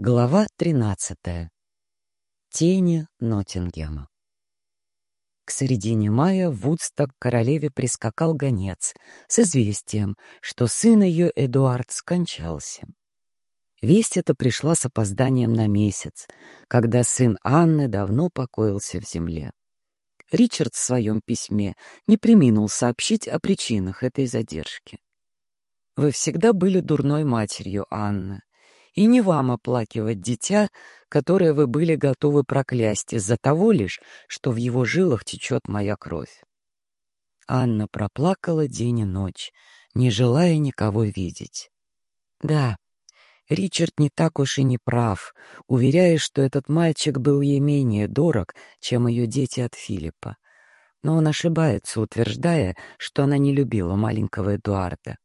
Глава 13. Тени Ноттингема. К середине мая в Вудсток королеве прискакал гонец с известием, что сын ее Эдуард скончался. Весть эта пришла с опозданием на месяц, когда сын Анны давно покоился в земле. Ричард в своем письме не приминул сообщить о причинах этой задержки. «Вы всегда были дурной матерью, Анна», и не вам оплакивать дитя, которое вы были готовы проклясть из-за того лишь, что в его жилах течет моя кровь. Анна проплакала день и ночь, не желая никого видеть. Да, Ричард не так уж и не прав, уверяя, что этот мальчик был ей менее дорог, чем ее дети от Филиппа. Но он ошибается, утверждая, что она не любила маленького Эдуарда.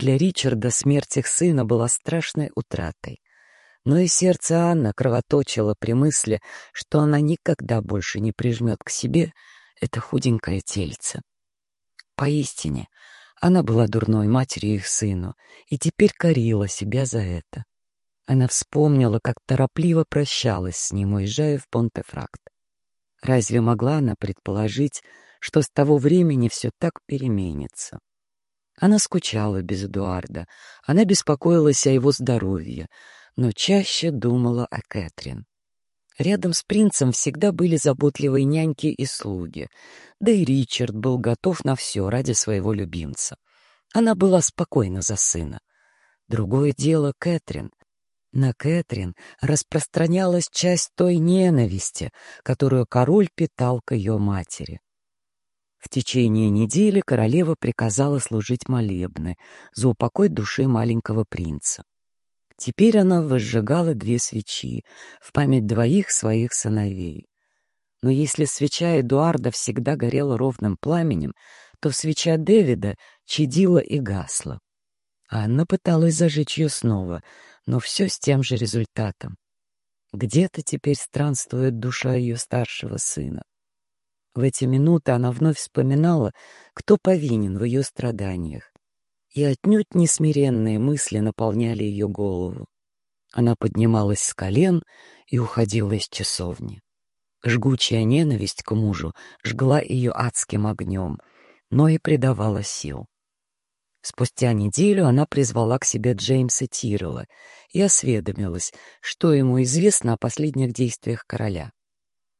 Для Ричарда смерть их сына была страшной утратой. Но и сердце Анны кровоточило при мысли, что она никогда больше не прижмет к себе это худенькое тельце. Поистине, она была дурной матерью их сыну и теперь корила себя за это. Она вспомнила, как торопливо прощалась с ним, уезжая в Понтефракт. Разве могла она предположить, что с того времени все так переменится? Она скучала без Эдуарда, она беспокоилась о его здоровье, но чаще думала о Кэтрин. Рядом с принцем всегда были заботливые няньки и слуги, да и Ричард был готов на все ради своего любимца. Она была спокойна за сына. Другое дело Кэтрин. На Кэтрин распространялась часть той ненависти, которую король питал к ее матери. В течение недели королева приказала служить молебны за упокой души маленького принца. Теперь она возжигала две свечи в память двоих своих сыновей. Но если свеча Эдуарда всегда горела ровным пламенем, то свеча Дэвида чадила и гасла. Анна пыталась зажечь ее снова, но все с тем же результатом. Где-то теперь странствует душа ее старшего сына. В эти минуты она вновь вспоминала, кто повинен в ее страданиях. И отнюдь несмиренные мысли наполняли ее голову. Она поднималась с колен и уходила из часовни. Жгучая ненависть к мужу жгла ее адским огнем, но и придавала сил. Спустя неделю она призвала к себе Джеймса Тиррелла и осведомилась, что ему известно о последних действиях короля.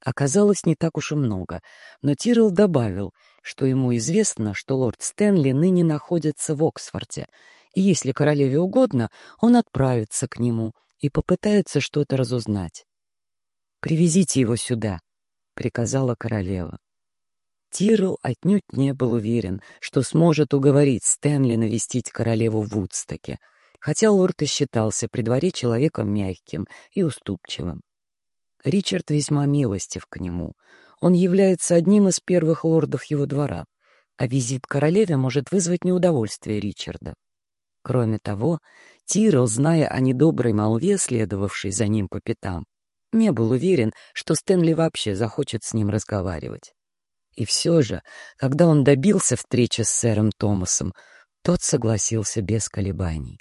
Оказалось, не так уж и много, но Тирл добавил, что ему известно, что лорд Стэнли ныне находится в Оксфорде, и если королеве угодно, он отправится к нему и попытается что-то разузнать. «Привезите его сюда», — приказала королева. Тирл отнюдь не был уверен, что сможет уговорить Стэнли навестить королеву в Вудстоке, хотя лорд и считался при дворе человеком мягким и уступчивым. Ричард весьма милостив к нему. Он является одним из первых лордов его двора, а визит королеве может вызвать неудовольствие Ричарда. Кроме того, Тирл, зная о недоброй молве, следовавшей за ним по пятам, не был уверен, что Стэнли вообще захочет с ним разговаривать. И все же, когда он добился встречи с сэром Томасом, тот согласился без колебаний.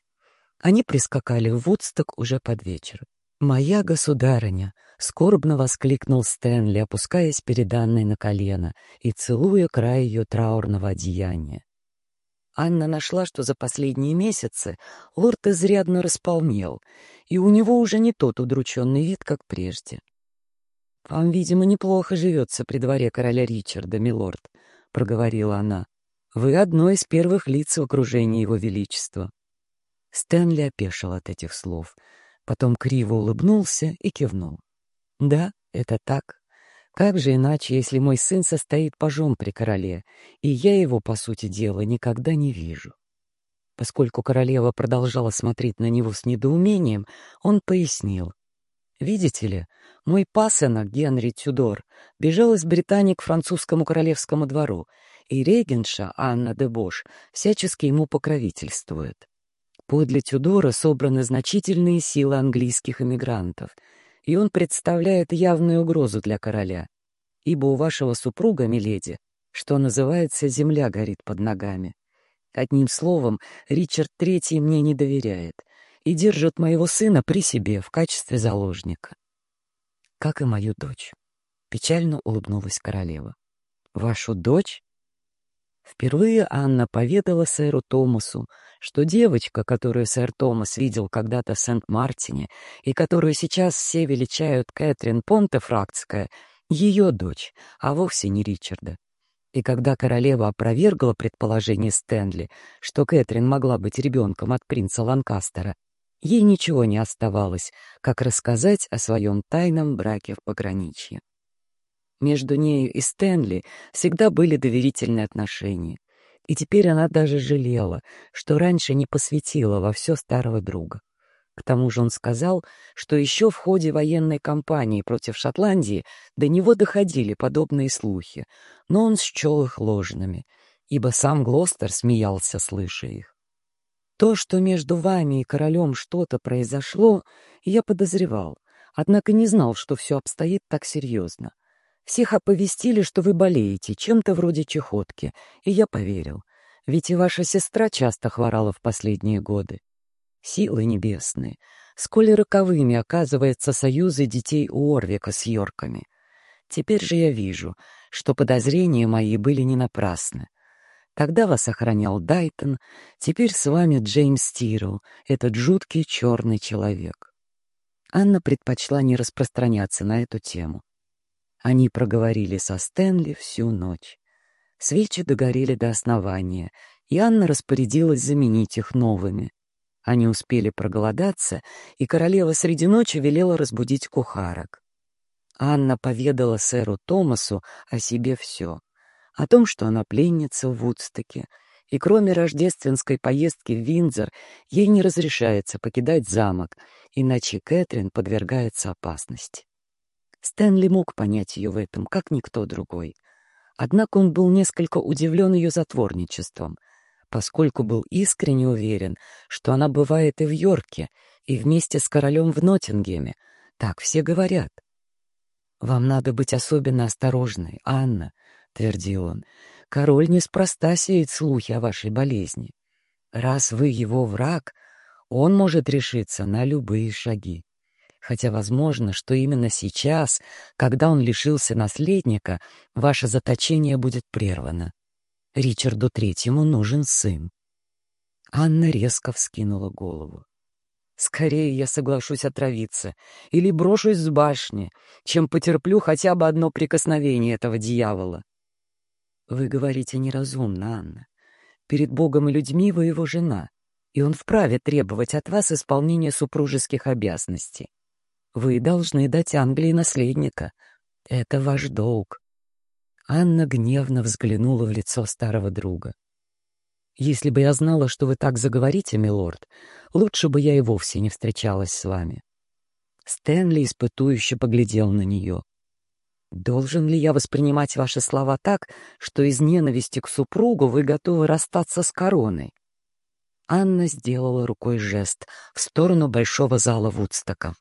Они прискакали в Вудсток уже под вечер. «Моя государыня!» — скорбно воскликнул Стэнли, опускаясь перед Анной на колено и целуя край ее траурного одеяния. Анна нашла, что за последние месяцы лорд изрядно располнел, и у него уже не тот удрученный вид, как прежде. «Вам, видимо, неплохо живется при дворе короля Ричарда, милорд», — проговорила она. «Вы одно из первых лиц в окружении его величества». Стэнли опешил от этих слов — Потом криво улыбнулся и кивнул. «Да, это так. Как же иначе, если мой сын состоит пажом при короле, и я его, по сути дела, никогда не вижу?» Поскольку королева продолжала смотреть на него с недоумением, он пояснил. «Видите ли, мой пасынок Генри Тюдор бежал из Британии к французскому королевскому двору, и регенша Анна де Бош всячески ему покровительствует. Подле Тюдора собраны значительные силы английских эмигрантов, и он представляет явную угрозу для короля, ибо у вашего супруга, миледи, что называется, земля горит под ногами. Одним словом, Ричард Третий мне не доверяет, и держат моего сына при себе в качестве заложника. Как и мою дочь. Печально улыбнулась королева. Вашу дочь? Впервые Анна поведала сэру Томасу, что девочка, которую сэр Томас видел когда-то в Сент-Мартине и которую сейчас все величают Кэтрин Понтефрактская, ее дочь, а вовсе не Ричарда. И когда королева опровергла предположение Стэнли, что Кэтрин могла быть ребенком от принца Ланкастера, ей ничего не оставалось, как рассказать о своем тайном браке в пограничье. Между нею и Стэнли всегда были доверительные отношения. И теперь она даже жалела, что раньше не посвятила во все старого друга. К тому же он сказал, что еще в ходе военной кампании против Шотландии до него доходили подобные слухи, но он счел их ложными, ибо сам Глостер смеялся, слыша их. То, что между вами и королем что-то произошло, я подозревал, однако не знал, что все обстоит так серьезно. Всех оповестили, что вы болеете, чем-то вроде чехотки, и я поверил. Ведь и ваша сестра часто хворала в последние годы. Силы небесные, сколь роковыми оказывается союзы детей Уорвика с Йорками. Теперь же я вижу, что подозрения мои были не напрасны. Тогда вас охранял Дайтон, теперь с вами Джеймс Тирл, этот жуткий черный человек. Анна предпочла не распространяться на эту тему. Они проговорили со Стэнли всю ночь. Свечи догорели до основания, и Анна распорядилась заменить их новыми. Они успели проголодаться, и королева среди ночи велела разбудить кухарок. Анна поведала сэру Томасу о себе все. О том, что она пленница в Вудстоке, и кроме рождественской поездки в Виндзор ей не разрешается покидать замок, иначе Кэтрин подвергается опасности. Стэнли мог понять ее в этом, как никто другой. Однако он был несколько удивлен ее затворничеством, поскольку был искренне уверен, что она бывает и в Йорке, и вместе с королем в Ноттингеме. Так все говорят. «Вам надо быть особенно осторожной, Анна», — твердил он. «Король неспроста сеет слухи о вашей болезни. Раз вы его враг, он может решиться на любые шаги хотя возможно, что именно сейчас, когда он лишился наследника, ваше заточение будет прервано. Ричарду Третьему нужен сын. Анна резко вскинула голову. Скорее я соглашусь отравиться или брошусь с башни, чем потерплю хотя бы одно прикосновение этого дьявола. Вы говорите неразумно, Анна. Перед Богом и людьми вы его жена, и он вправе требовать от вас исполнения супружеских обязанностей. Вы должны дать Англии наследника. Это ваш долг. Анна гневно взглянула в лицо старого друга. «Если бы я знала, что вы так заговорите, милорд, лучше бы я и вовсе не встречалась с вами». Стэнли испытующе поглядел на нее. «Должен ли я воспринимать ваши слова так, что из ненависти к супругу вы готовы расстаться с короной?» Анна сделала рукой жест в сторону большого зала Вудстока.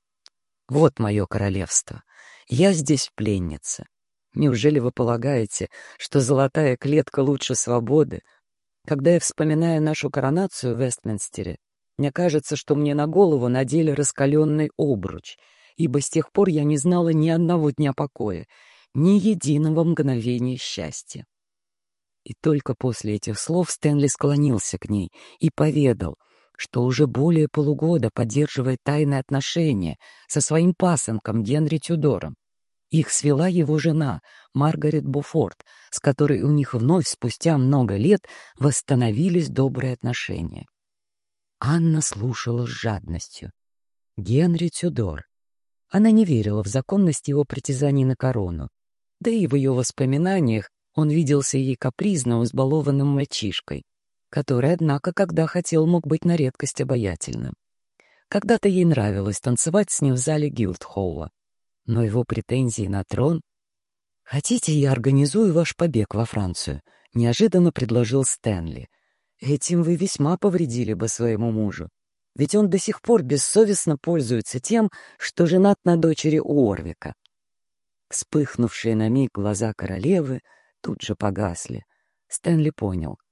Вот мое королевство. Я здесь пленница. Неужели вы полагаете, что золотая клетка лучше свободы? Когда я вспоминаю нашу коронацию в Вестминстере, мне кажется, что мне на голову надели раскаленный обруч, ибо с тех пор я не знала ни одного дня покоя, ни единого мгновения счастья. И только после этих слов Стэнли склонился к ней и поведал — что уже более полугода поддерживает тайные отношения со своим пасынком Генри Тюдором. Их свела его жена, Маргарет Буфорд, с которой у них вновь спустя много лет восстановились добрые отношения. Анна слушала с жадностью. Генри Тюдор. Она не верила в законность его притязаний на корону. Да и в ее воспоминаниях он виделся ей капризно избалованным мальчишкой который, однако, когда хотел, мог быть на редкость обаятельным. Когда-то ей нравилось танцевать с ним в зале Гилдхолла, но его претензии на трон... «Хотите, я организую ваш побег во Францию?» — неожиданно предложил Стэнли. «Этим вы весьма повредили бы своему мужу, ведь он до сих пор бессовестно пользуется тем, что женат на дочери Уорвика». Вспыхнувшие на миг глаза королевы тут же погасли. Стэнли понял —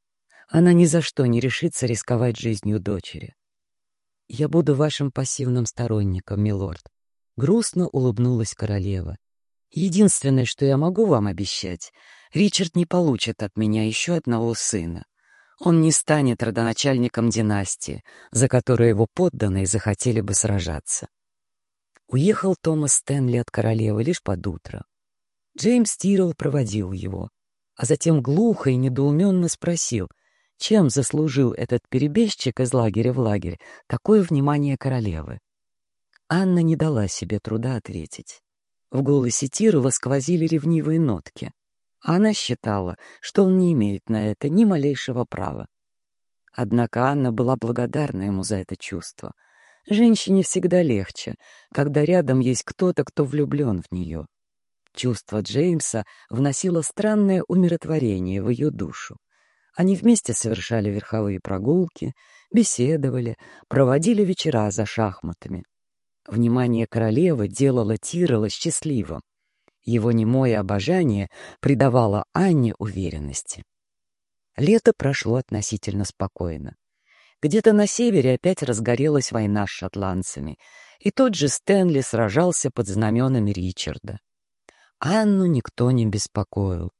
она ни за что не решится рисковать жизнью дочери. «Я буду вашим пассивным сторонником, милорд», — грустно улыбнулась королева. «Единственное, что я могу вам обещать, Ричард не получит от меня еще одного сына. Он не станет родоначальником династии, за которую его подданные захотели бы сражаться». Уехал Томас Стэнли от королевы лишь под утро. Джеймс Тирл проводил его, а затем глухо и недоуменно спросил — чем заслужил этот перебежчик из лагеря в лагерь такое внимание королевы? Анна не дала себе труда ответить. В голосе Тирова сквозили ревнивые нотки. Она считала, что он не имеет на это ни малейшего права. Однако Анна была благодарна ему за это чувство. Женщине всегда легче, когда рядом есть кто-то, кто влюблен в нее. Чувство Джеймса вносило странное умиротворение в ее душу. Они вместе совершали верховые прогулки, беседовали, проводили вечера за шахматами. Внимание королевы делало Тирола счастливым. Его немое обожание придавало Анне уверенности. Лето прошло относительно спокойно. Где-то на севере опять разгорелась война с шотландцами, и тот же Стэнли сражался под знаменами Ричарда. Анну никто не беспокоил.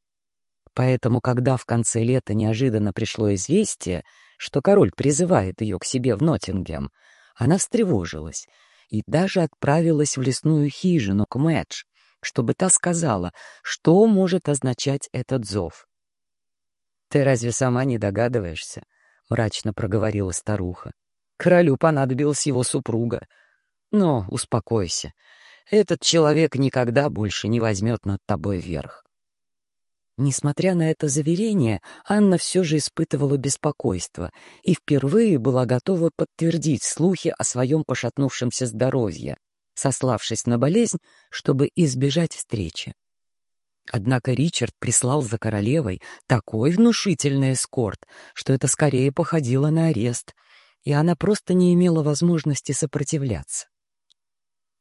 Поэтому, когда в конце лета неожиданно пришло известие, что король призывает ее к себе в Ноттингем, она встревожилась и даже отправилась в лесную хижину к Мэтч, чтобы та сказала, что может означать этот зов. «Ты разве сама не догадываешься?» — мрачно проговорила старуха. «Королю понадобилась его супруга. Но успокойся, этот человек никогда больше не возьмет над тобой верх. Несмотря на это заверение, Анна все же испытывала беспокойство и впервые была готова подтвердить слухи о своем пошатнувшемся здоровье, сославшись на болезнь, чтобы избежать встречи. Однако Ричард прислал за королевой такой внушительный эскорт, что это скорее походило на арест, и она просто не имела возможности сопротивляться.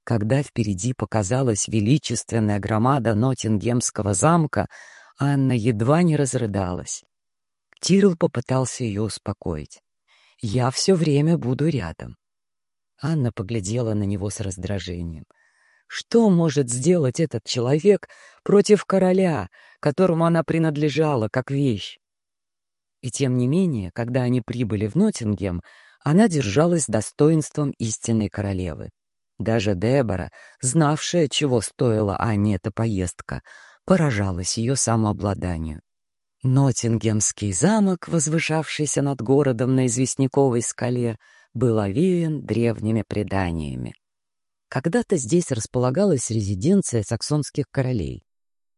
Когда впереди показалась величественная громада Ноттингемского замка, Анна едва не разрыдалась. Тирл попытался ее успокоить. «Я все время буду рядом». Анна поглядела на него с раздражением. Что может сделать этот человек против короля, которому она принадлежала как вещь? И тем не менее, когда они прибыли в Ноттингем, она держалась достоинством истинной королевы. Даже Дебора, знавшая, чего стоила Анне эта поездка, поражалась ее самообладанию. Ноттингемский замок, возвышавшийся над городом на известняковой скале, был овеян древними преданиями. Когда-то здесь располагалась резиденция саксонских королей.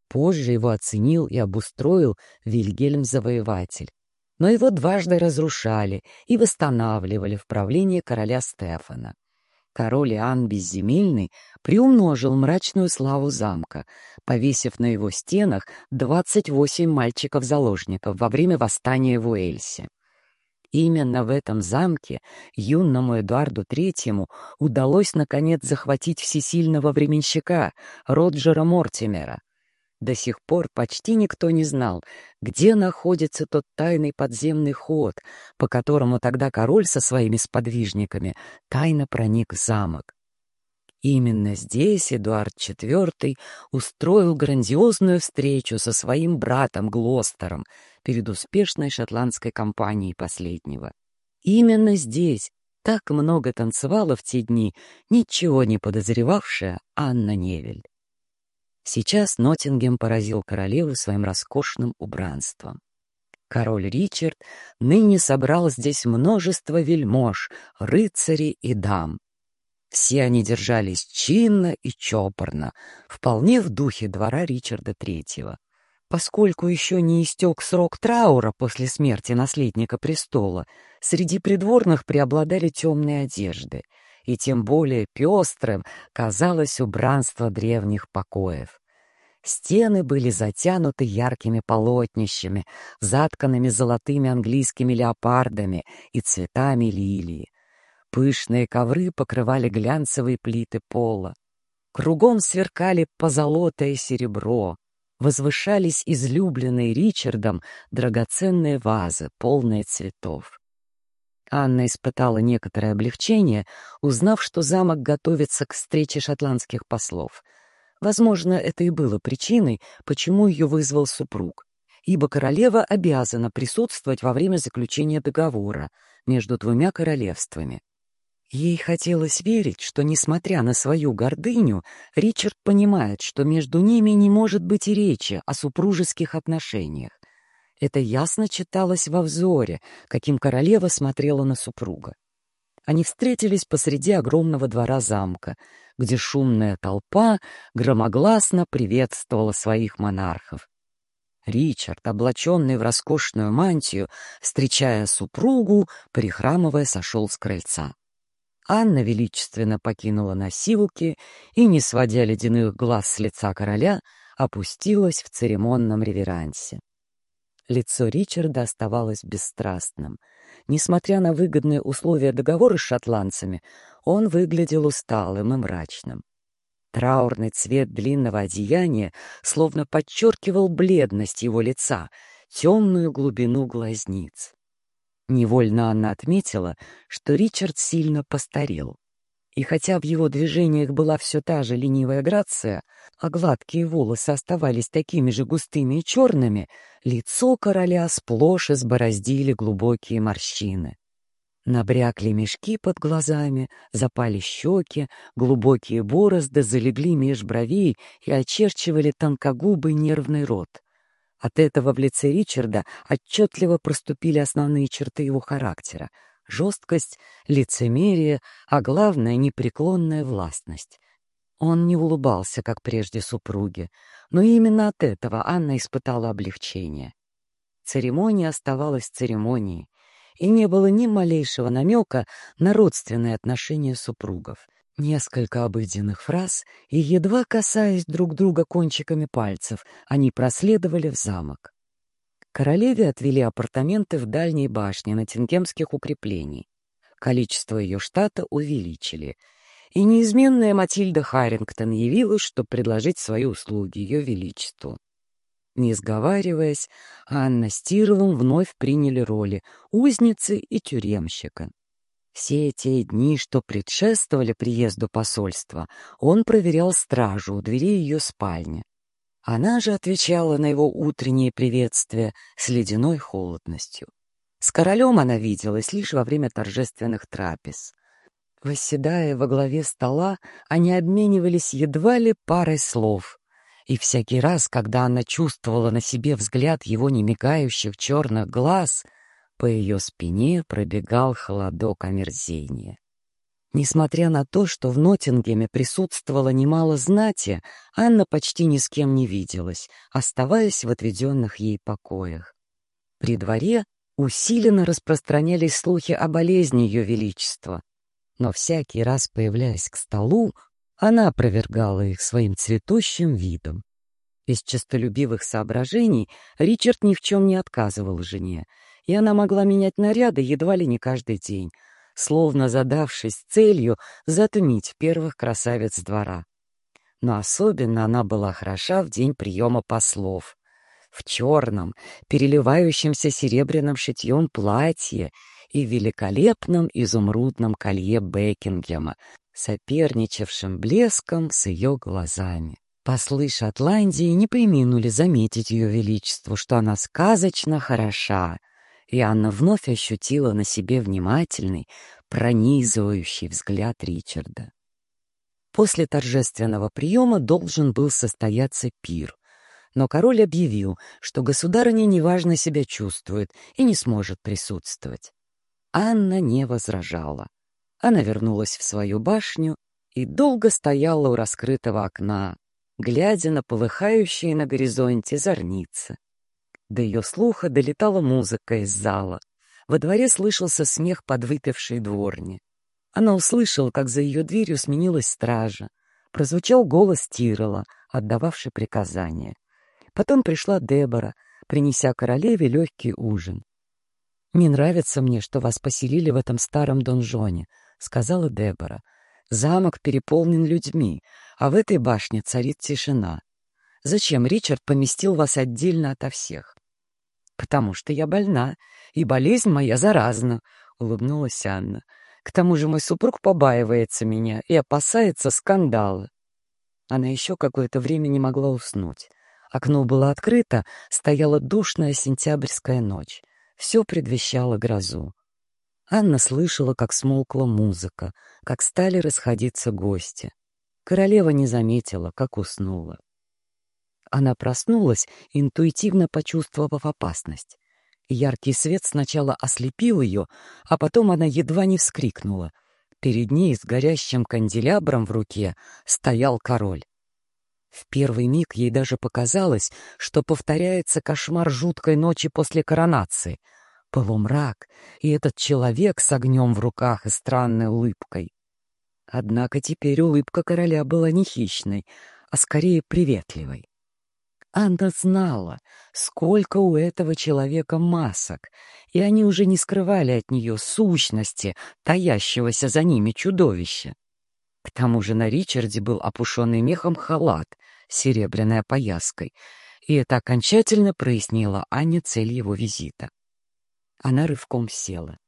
Позже его оценил и обустроил Вильгельм-завоеватель. Но его дважды разрушали и восстанавливали в правлении короля Стефана. Король Иоанн Безземельный приумножил мрачную славу замка, повесив на его стенах 28 мальчиков-заложников во время восстания в Уэльсе. Именно в этом замке юному Эдуарду Третьему удалось наконец захватить всесильного временщика Роджера Мортимера, до сих пор почти никто не знал, где находится тот тайный подземный ход, по которому тогда король со своими сподвижниками тайно проник в замок. Именно здесь Эдуард IV устроил грандиозную встречу со своим братом Глостером перед успешной шотландской кампанией последнего. Именно здесь так много танцевала в те дни ничего не подозревавшая Анна Невель. Сейчас Ноттингем поразил королеву своим роскошным убранством. Король Ричард ныне собрал здесь множество вельмож, рыцарей и дам. Все они держались чинно и чопорно, вполне в духе двора Ричарда Третьего. Поскольку еще не истек срок траура после смерти наследника престола, среди придворных преобладали темные одежды — и тем более пестрым казалось убранство древних покоев. Стены были затянуты яркими полотнищами, затканными золотыми английскими леопардами и цветами лилии. Пышные ковры покрывали глянцевые плиты пола. Кругом сверкали позолота и серебро. Возвышались излюбленные Ричардом драгоценные вазы, полные цветов. Анна испытала некоторое облегчение, узнав, что замок готовится к встрече шотландских послов. Возможно, это и было причиной, почему ее вызвал супруг, ибо королева обязана присутствовать во время заключения договора между двумя королевствами. Ей хотелось верить, что, несмотря на свою гордыню, Ричард понимает, что между ними не может быть и речи о супружеских отношениях. Это ясно читалось во взоре, каким королева смотрела на супруга. Они встретились посреди огромного двора замка, где шумная толпа громогласно приветствовала своих монархов. Ричард, облаченный в роскошную мантию, встречая супругу, прихрамывая, сошел с крыльца. Анна величественно покинула носилки и, не сводя ледяных глаз с лица короля, опустилась в церемонном реверансе. Лицо Ричарда оставалось бесстрастным. Несмотря на выгодные условия договора с шотландцами, он выглядел усталым и мрачным. Траурный цвет длинного одеяния словно подчеркивал бледность его лица, темную глубину глазниц. Невольно она отметила, что Ричард сильно постарел. И хотя в его движениях была все та же ленивая грация, а гладкие волосы оставались такими же густыми и черными, лицо короля сплошь избороздили глубокие морщины. Набрякли мешки под глазами, запали щеки, глубокие борозды залегли меж бровей и очерчивали тонкогубый нервный рот — от этого в лице Ричарда отчетливо проступили основные черты его характера — жесткость, лицемерие, а главное — непреклонная властность. Он не улыбался, как прежде супруги, но именно от этого Анна испытала облегчение. Церемония оставалась церемонией, и не было ни малейшего намека на родственные отношения супругов — Несколько обыденных фраз, и, едва касаясь друг друга кончиками пальцев, они проследовали в замок. Королеве отвели апартаменты в дальней башне на Натингемских укреплений. Количество ее штата увеличили, и неизменная Матильда Харрингтон явилась, чтобы предложить свои услуги Ее Величеству. Не сговариваясь, Анна с Тировым вновь приняли роли узницы и тюремщика. Все те дни, что предшествовали приезду посольства, он проверял стражу у двери ее спальни. Она же отвечала на его утренние приветствия с ледяной холодностью. С королем она виделась лишь во время торжественных трапез. Восседая во главе стола, они обменивались едва ли парой слов. И всякий раз, когда она чувствовала на себе взгляд его немигающих черных глаз — по ее спине пробегал холодок омерзения. Несмотря на то, что в Ноттингеме присутствовало немало знати, Анна почти ни с кем не виделась, оставаясь в отведенных ей покоях. При дворе усиленно распространялись слухи о болезни Ее Величества, но всякий раз, появляясь к столу, она опровергала их своим цветущим видом. Из честолюбивых соображений Ричард ни в чем не отказывал жене, и она могла менять наряды едва ли не каждый день, словно задавшись целью затмить первых красавиц двора. Но особенно она была хороша в день приема послов. В черном, переливающемся серебряным шитьем платье и великолепном изумрудном колье Бекингема, соперничавшим блеском с ее глазами. Послы Шотландии не приминули заметить ее величеству, что она сказочно хороша, и Анна вновь ощутила на себе внимательный, пронизывающий взгляд Ричарда. После торжественного приема должен был состояться пир, но король объявил, что государыня неважно себя чувствует и не сможет присутствовать. Анна не возражала. Она вернулась в свою башню и долго стояла у раскрытого окна, глядя на полыхающие на горизонте зорницы. До ее слуха долетала музыка из зала. Во дворе слышался смех подвыпившей дворни. Она услышала, как за ее дверью сменилась стража. Прозвучал голос Тирола, отдававший приказания. Потом пришла Дебора, принеся королеве легкий ужин. «Не нравится мне, что вас поселили в этом старом донжоне», — сказала Дебора. «Замок переполнен людьми, а в этой башне царит тишина. Зачем Ричард поместил вас отдельно ото всех? Потому что я больна, и болезнь моя заразна. — улыбнулась Анна. «К тому же мой супруг побаивается меня и опасается скандала». Она еще какое-то время не могла уснуть. Окно было открыто, стояла душная сентябрьская ночь. Все предвещало грозу. Анна слышала, как смолкла музыка, как стали расходиться гости. Королева не заметила, как уснула. Она проснулась, интуитивно почувствовав опасность. Яркий свет сначала ослепил ее, а потом она едва не вскрикнула. Перед ней с горящим канделябром в руке стоял король. В первый миг ей даже показалось, что повторяется кошмар жуткой ночи после коронации. Полумрак и этот человек с огнем в руках и странной улыбкой. Однако теперь улыбка короля была не хищной, а скорее приветливой. Анна знала, сколько у этого человека масок, и они уже не скрывали от нее сущности, таящегося за ними чудовища. К тому же на Ричарде был опушенный мехом халат с серебряной и это окончательно прояснило Анне цель его визита. Она рывком села.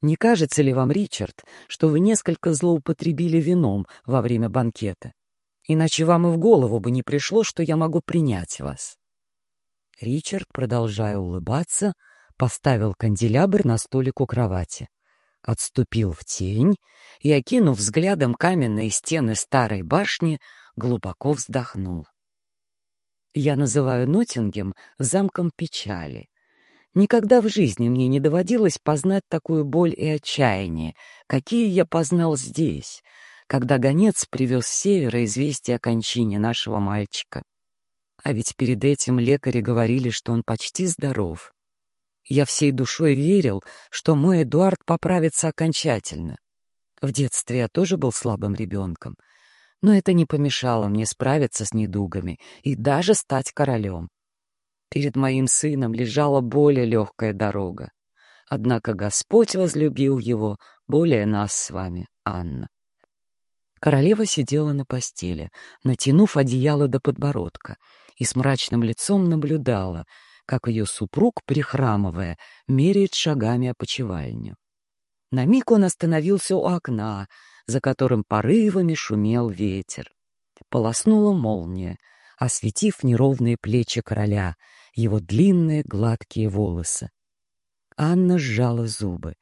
«Не кажется ли вам, Ричард, что вы несколько злоупотребили вином во время банкета? Иначе вам и в голову бы не пришло, что я могу принять вас». Ричард, продолжая улыбаться, поставил канделябр на столик у кровати отступил в тень и, окинув взглядом каменные стены старой башни, глубоко вздохнул. Я называю Ноттингем замком печали. Никогда в жизни мне не доводилось познать такую боль и отчаяние, какие я познал здесь, когда гонец привез с севера известие о кончине нашего мальчика. А ведь перед этим лекари говорили, что он почти здоров. Я всей душой верил, что мой Эдуард поправится окончательно. В детстве я тоже был слабым ребенком, но это не помешало мне справиться с недугами и даже стать королем. Перед моим сыном лежала более легкая дорога. Однако Господь возлюбил его более нас с вами, Анна. Королева сидела на постели, натянув одеяло до подбородка, и с мрачным лицом наблюдала — как ее супруг, прихрамывая, меряет шагами опочивальню. На миг он остановился у окна, за которым порывами шумел ветер. Полоснула молния, осветив неровные плечи короля, его длинные гладкие волосы. Анна сжала зубы.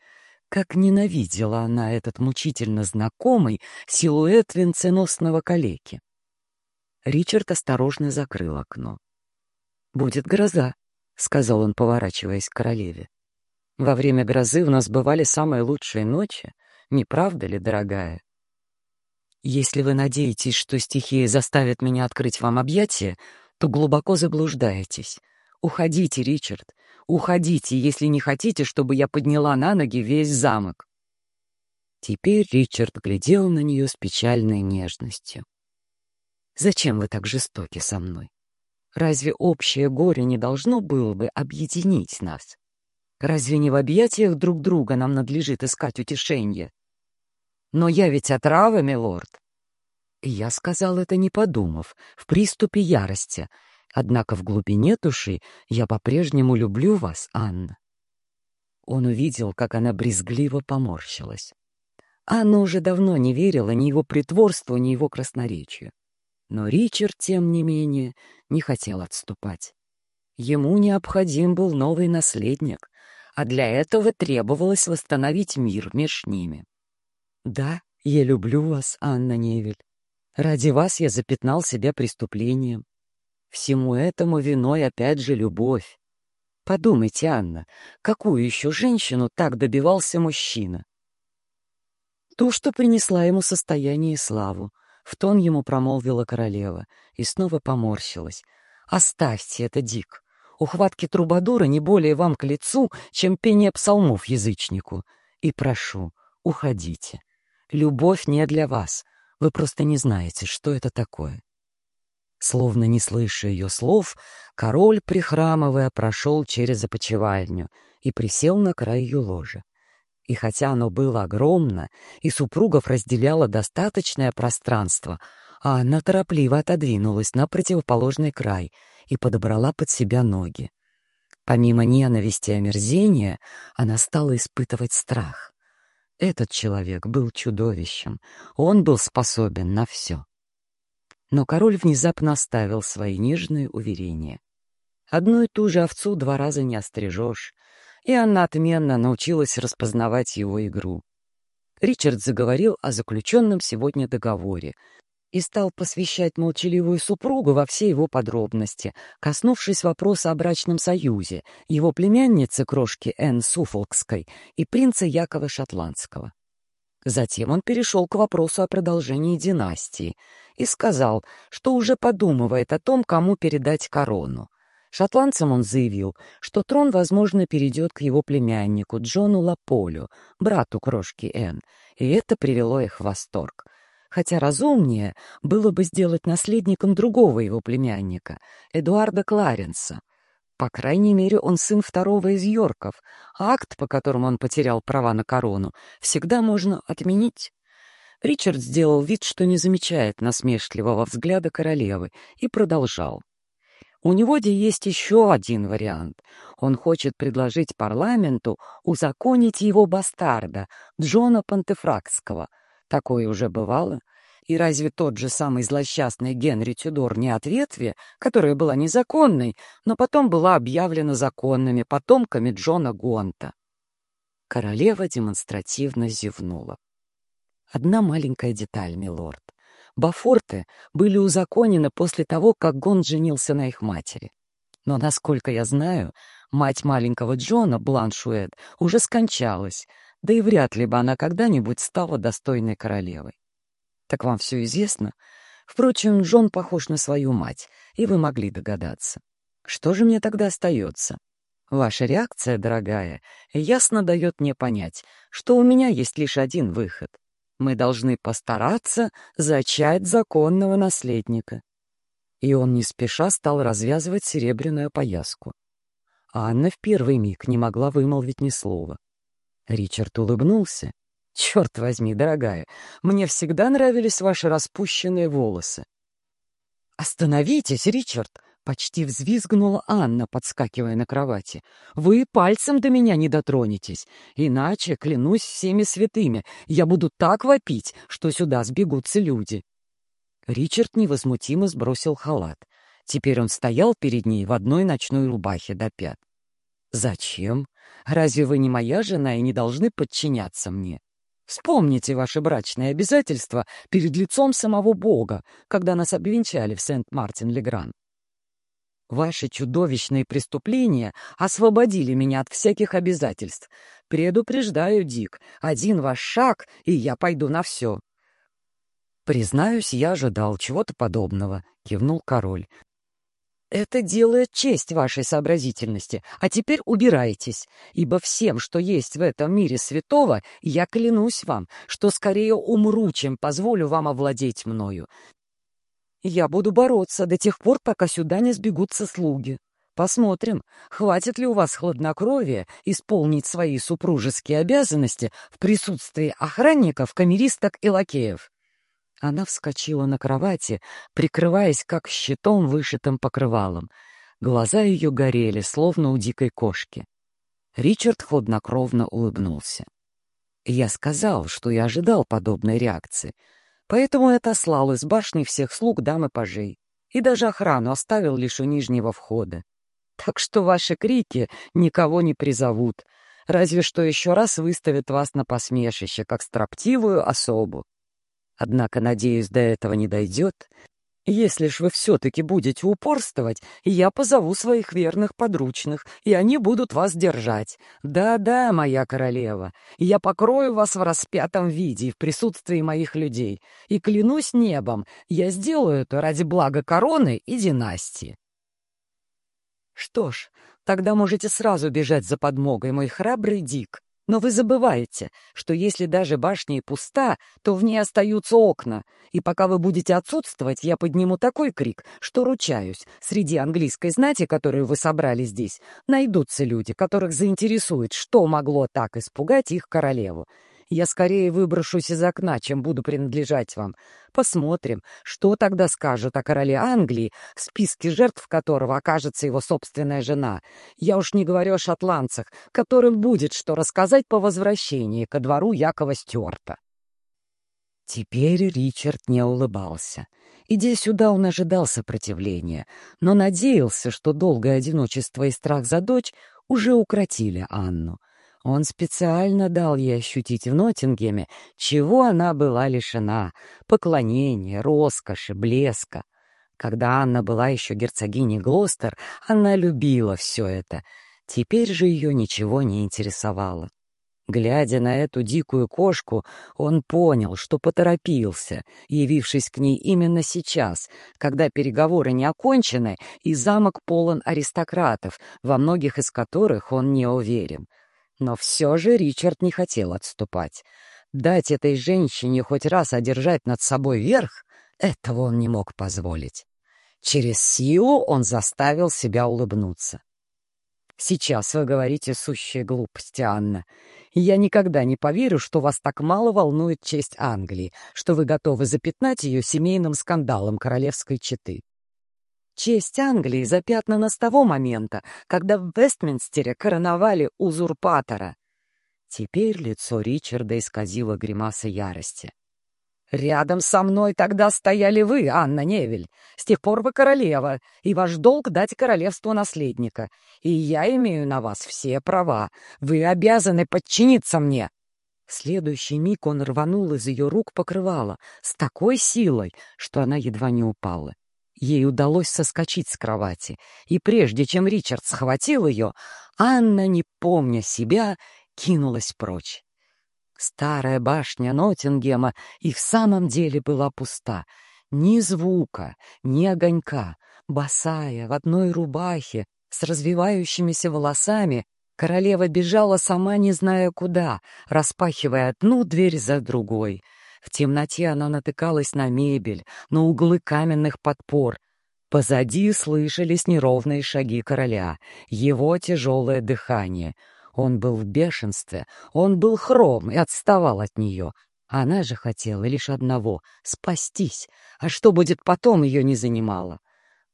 Как ненавидела она этот мучительно знакомый силуэт венценосного калеки. Ричард осторожно закрыл окно. «Будет гроза», — сказал он, поворачиваясь к королеве. «Во время грозы у нас бывали самые лучшие ночи, не правда ли, дорогая?» «Если вы надеетесь, что стихия заставит меня открыть вам объятия, то глубоко заблуждаетесь. Уходите, Ричард, уходите, если не хотите, чтобы я подняла на ноги весь замок». Теперь Ричард глядел на нее с печальной нежностью. «Зачем вы так жестоки со мной? Разве общее горе не должно было бы объединить нас? Разве не в объятиях друг друга нам надлежит искать утешение? Но я ведь отрава, милорд. Я сказал это, не подумав, в приступе ярости. Однако в глубине души я по-прежнему люблю вас, Анна. Он увидел, как она брезгливо поморщилась. Анна уже давно не верила ни его притворству, ни его красноречию. Но Ричард, тем не менее, не хотел отступать. Ему необходим был новый наследник, а для этого требовалось восстановить мир между ними. «Да, я люблю вас, Анна Невель. Ради вас я запятнал себя преступлением. Всему этому виной опять же любовь. Подумайте, Анна, какую еще женщину так добивался мужчина? Ту, что принесла ему состояние и славу, в тон ему промолвила королева и снова поморщилась. «Оставьте это, Дик. Ухватки трубадура не более вам к лицу, чем пение псалмов язычнику. И прошу, уходите. Любовь не для вас. Вы просто не знаете, что это такое». Словно не слыша ее слов, король, прихрамывая, прошел через опочивальню и присел на край ее ложа. И хотя оно было огромно, и супругов разделяло достаточное пространство, а она торопливо отодвинулась на противоположный край и подобрала под себя ноги. Помимо ненависти и омерзения, она стала испытывать страх. Этот человек был чудовищем, он был способен на все. Но король внезапно оставил свои нежные уверения. Одну и ту же овцу два раза не острижешь, и она отменно научилась распознавать его игру. Ричард заговорил о заключенном сегодня договоре, и стал посвящать молчаливую супругу во все его подробности, коснувшись вопроса о брачном союзе, его племянницы крошки Энн Суфолкской и принца Якова Шотландского. Затем он перешел к вопросу о продолжении династии и сказал, что уже подумывает о том, кому передать корону. Шотландцам он заявил, что трон, возможно, перейдет к его племяннику Джону Лаполю, брату крошки Энн, и это привело их в восторг хотя разумнее было бы сделать наследником другого его племянника, Эдуарда Кларенса. По крайней мере, он сын второго из Йорков, акт, по которому он потерял права на корону, всегда можно отменить. Ричард сделал вид, что не замечает насмешливого взгляда королевы, и продолжал. У него есть еще один вариант. Он хочет предложить парламенту узаконить его бастарда, Джона Пантефракского — Такое уже бывало. И разве тот же самый злосчастный Генри Тюдор не от ветви, которая была незаконной, но потом была объявлена законными потомками Джона Гуанта? Королева демонстративно зевнула. Одна маленькая деталь, милорд. Бафорты были узаконены после того, как Гон женился на их матери. Но, насколько я знаю, мать маленького Джона, Бланшуэд, уже скончалась, да и вряд ли бы она когда-нибудь стала достойной королевой. Так вам все известно? Впрочем, Джон похож на свою мать, и вы могли догадаться. Что же мне тогда остается? Ваша реакция, дорогая, ясно дает мне понять, что у меня есть лишь один выход. Мы должны постараться зачать законного наследника. И он не спеша стал развязывать серебряную пояску. Анна в первый миг не могла вымолвить ни слова. Ричард улыбнулся. «Черт возьми, дорогая, мне всегда нравились ваши распущенные волосы». «Остановитесь, Ричард!» — почти взвизгнула Анна, подскакивая на кровати. «Вы пальцем до меня не дотронетесь, иначе, клянусь всеми святыми, я буду так вопить, что сюда сбегутся люди». Ричард невозмутимо сбросил халат. Теперь он стоял перед ней в одной ночной рубахе до пят. «Зачем? Разве вы не моя жена и не должны подчиняться мне? Вспомните ваши брачные обязательства перед лицом самого Бога, когда нас обвенчали в Сент-Мартин-Легран. Ваши чудовищные преступления освободили меня от всяких обязательств. Предупреждаю, Дик, один ваш шаг, и я пойду на все. Признаюсь, я ожидал чего-то подобного, кивнул король. Это делает честь вашей сообразительности. А теперь убирайтесь, ибо всем, что есть в этом мире святого, я клянусь вам, что скорее умру, чем позволю вам овладеть мною. Я буду бороться до тех пор, пока сюда не сбегутся слуги. Посмотрим, хватит ли у вас хладнокровия исполнить свои супружеские обязанности в присутствии охранников, камеристок и лакеев. Она вскочила на кровати, прикрываясь как щитом, вышитым покрывалом. Глаза ее горели, словно у дикой кошки. Ричард хладнокровно улыбнулся. Я сказал, что я ожидал подобной реакции, поэтому я отослал из башни всех слуг дам и пажей, и даже охрану оставил лишь у нижнего входа. Так что ваши крики никого не призовут, разве что еще раз выставят вас на посмешище, как строптивую особу. Однако, надеюсь, до этого не дойдет. Если ж вы все-таки будете упорствовать, я позову своих верных подручных, и они будут вас держать. Да-да, моя королева, я покрою вас в распятом виде в присутствии моих людей, и клянусь небом, я сделаю это ради блага короны и династии. Что ж, тогда можете сразу бежать за подмогой, мой храбрый Дик. Но вы забываете, что если даже башня и пуста, то в ней остаются окна, и пока вы будете отсутствовать, я подниму такой крик, что, ручаюсь, среди английской знати, которую вы собрали здесь, найдутся люди, которых заинтересует, что могло так испугать их королеву. Я скорее выброшусь из окна, чем буду принадлежать вам. Посмотрим, что тогда скажут о короле Англии, в списке жертв которого окажется его собственная жена. Я уж не говорю о шотландцах, которым будет что рассказать по возвращении ко двору Якова Стюарта. Теперь Ричард не улыбался. Идя сюда, он ожидал сопротивления, но надеялся, что долгое одиночество и страх за дочь уже укротили Анну. Он специально дал ей ощутить в Ноттингеме, чего она была лишена — поклонения, роскоши, блеска. Когда Анна была еще герцогиней Глостер, она любила все это. Теперь же ее ничего не интересовало. Глядя на эту дикую кошку, он понял, что поторопился, явившись к ней именно сейчас, когда переговоры не окончены и замок полон аристократов, во многих из которых он не уверен. Но все же Ричард не хотел отступать. Дать этой женщине хоть раз одержать над собой верх — этого он не мог позволить. Через силу он заставил себя улыбнуться. «Сейчас вы говорите сущие глупости, Анна. Я никогда не поверю, что вас так мало волнует честь Англии, что вы готовы запятнать ее семейным скандалом королевской четы. Честь Англии запятнана с того момента, когда в Вестминстере короновали узурпатора. Теперь лицо Ричарда исказило гримаса ярости. Рядом со мной тогда стояли вы, Анна Невель. С тех пор вы королева, и ваш долг дать королевству наследника. И я имею на вас все права. Вы обязаны подчиниться мне. Следующий миг он рванул из ее рук покрывало с такой силой, что она едва не упала. Ей удалось соскочить с кровати, и прежде чем Ричард схватил ее, Анна, не помня себя, кинулась прочь. Старая башня Ноттингема и в самом деле была пуста. Ни звука, ни огонька. Босая, в одной рубахе, с развивающимися волосами, королева бежала сама не зная куда, распахивая одну дверь за другой. В темноте она натыкалась на мебель, на углы каменных подпор. Позади слышались неровные шаги короля, его тяжелое дыхание — он был в бешенстве, он был хром и отставал от нее. Она же хотела лишь одного — спастись, а что будет потом, ее не занимало.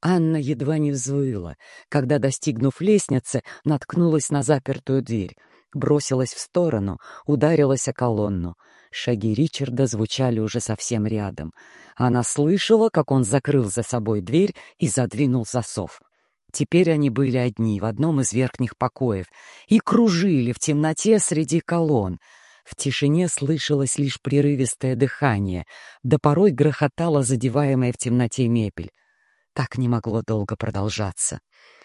Анна едва не взвыла, когда, достигнув лестницы, наткнулась на запертую дверь, бросилась в сторону, ударилась о колонну. Шаги Ричарда звучали уже совсем рядом. Она слышала, как он закрыл за собой дверь и задвинул засов. Теперь они были одни в одном из верхних покоев и кружили в темноте среди колонн. В тишине слышалось лишь прерывистое дыхание, да порой грохотала задеваемая в темноте мебель. Так не могло долго продолжаться.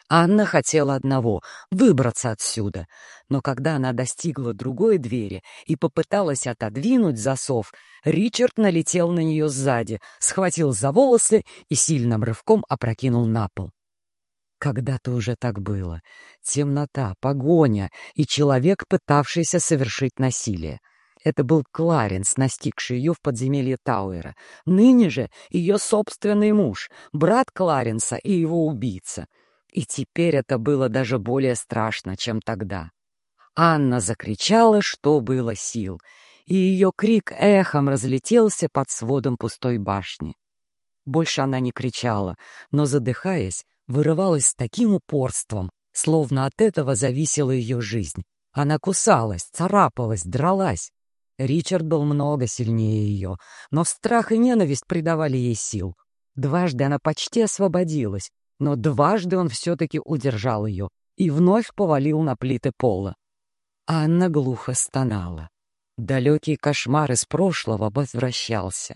Анна хотела одного — выбраться отсюда. Но когда она достигла другой двери и попыталась отодвинуть засов, Ричард налетел на нее сзади, схватил за волосы и сильным рывком опрокинул на пол. Когда-то уже так было. Темнота, погоня и человек, пытавшийся совершить насилие. Это был Кларенс, настигший ее в подземелье Тауэра. Ныне же ее собственный муж, брат Кларенса и его убийца. И теперь это было даже более страшно, чем тогда. Анна закричала, что было сил, и ее крик эхом разлетелся под сводом пустой башни. Больше она не кричала, но, задыхаясь, вырывалась с таким упорством, словно от этого зависела ее жизнь. Она кусалась, царапалась, дралась. Ричард был много сильнее ее, но страх и ненависть придавали ей сил. Дважды она почти освободилась, но дважды он все-таки удержал ее и вновь повалил на плиты пола. Анна глухо стонала. Далекий кошмар из прошлого возвращался.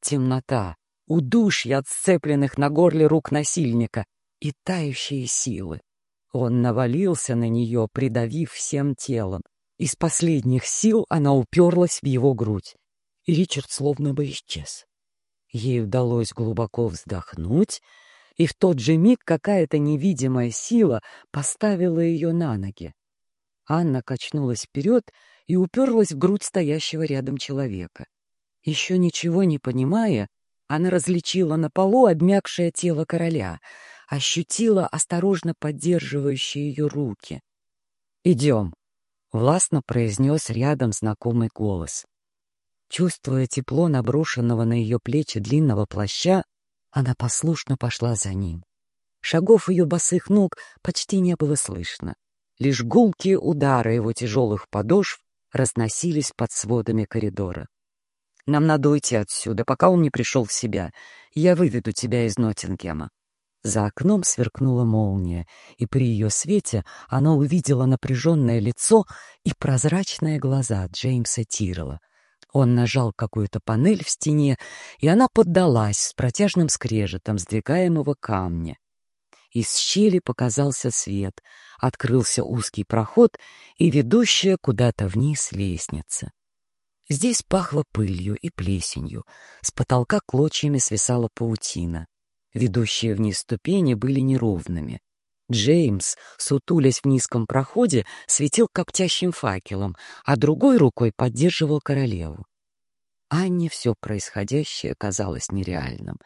Темнота, удушье от сцепленных на горле рук насильника, и тающие силы. Он навалился на нее, придавив всем телом. Из последних сил она уперлась в его грудь, Ричард словно бы исчез. Ей удалось глубоко вздохнуть, и в тот же миг какая-то невидимая сила поставила ее на ноги. Анна качнулась вперед и уперлась в грудь стоящего рядом человека. Еще ничего не понимая, она различила на полу обмякшее тело короля — ощутила осторожно поддерживающие ее руки. «Идем». — властно произнес рядом знакомый голос. Чувствуя тепло наброшенного на ее плечи длинного плаща, она послушно пошла за ним. Шагов ее босых ног почти не было слышно. Лишь гулкие удары его тяжелых подошв разносились под сводами коридора. «Нам надо уйти отсюда, пока он не пришел в себя. Я выведу тебя из Ноттингема». За окном сверкнула молния, и при ее свете она увидела напряженное лицо и прозрачные глаза Джеймса Тиррелла. Он нажал какую-то панель в стене, и она поддалась с протяжным скрежетом сдвигаемого камня. Из щели показался свет, открылся узкий проход и ведущая куда-то вниз лестница. Здесь пахло пылью и плесенью, с потолка клочьями свисала паутина. Ведущие вниз ступени были неровными. Джеймс, сутулясь в низком проходе, светил коптящим факелом, а другой рукой поддерживал королеву. Анне все происходящее казалось нереальным.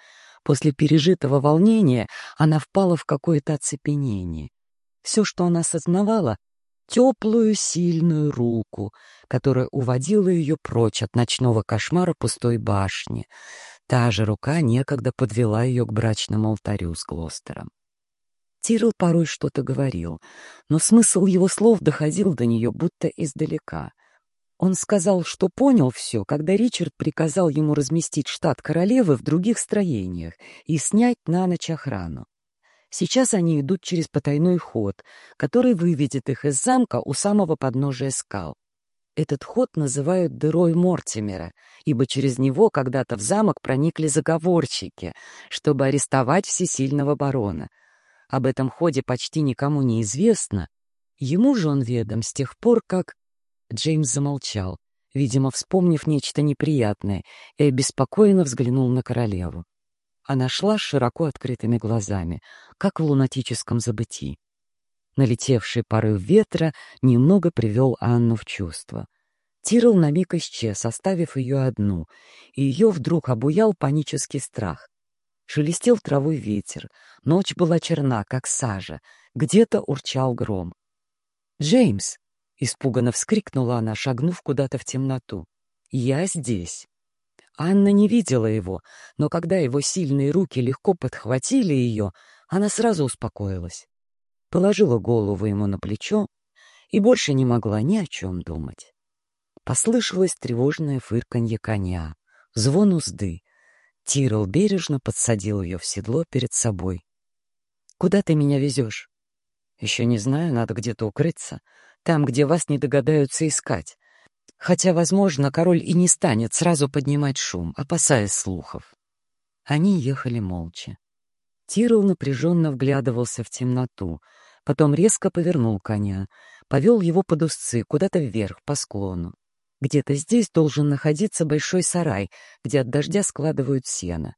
После пережитого волнения она впала в какое-то оцепенение. Все, что она осознавала, — теплую, сильную руку, которая уводила ее прочь от ночного кошмара пустой башни, Та же рука некогда подвела ее к брачному алтарю с Глостером. Тирл порой что-то говорил, но смысл его слов доходил до нее будто издалека. Он сказал, что понял все, когда Ричард приказал ему разместить штат королевы в других строениях и снять на ночь охрану. Сейчас они идут через потайной ход, который выведет их из замка у самого подножия скал. Этот ход называют дырой Мортимера, ибо через него когда-то в замок проникли заговорщики, чтобы арестовать всесильного барона. Об этом ходе почти никому не известно. Ему же он ведом с тех пор, как... Джеймс замолчал, видимо, вспомнив нечто неприятное, и обеспокоенно взглянул на королеву. Она шла широко открытыми глазами, как в лунатическом забытии. Налетевший порыв ветра немного привел Анну в чувство. Тирл на миг исчез, оставив ее одну, и ее вдруг обуял панический страх. Шелестел травой ветер, ночь была черна, как сажа, где-то урчал гром. «Джеймс!» — испуганно вскрикнула она, шагнув куда-то в темноту. «Я здесь!» Анна не видела его, но когда его сильные руки легко подхватили ее, она сразу успокоилась положила голову ему на плечо и больше не могла ни о чем думать. Послышалось тревожное фырканье коня, звон узды. Тирл бережно подсадил ее в седло перед собой. «Куда ты меня везешь?» «Еще не знаю, надо где-то укрыться, там, где вас не догадаются искать. Хотя, возможно, король и не станет сразу поднимать шум, опасаясь слухов». Они ехали молча. Тирл напряженно вглядывался в темноту, потом резко повернул коня, повел его под узцы куда-то вверх по склону. Где-то здесь должен находиться большой сарай, где от дождя складывают сено.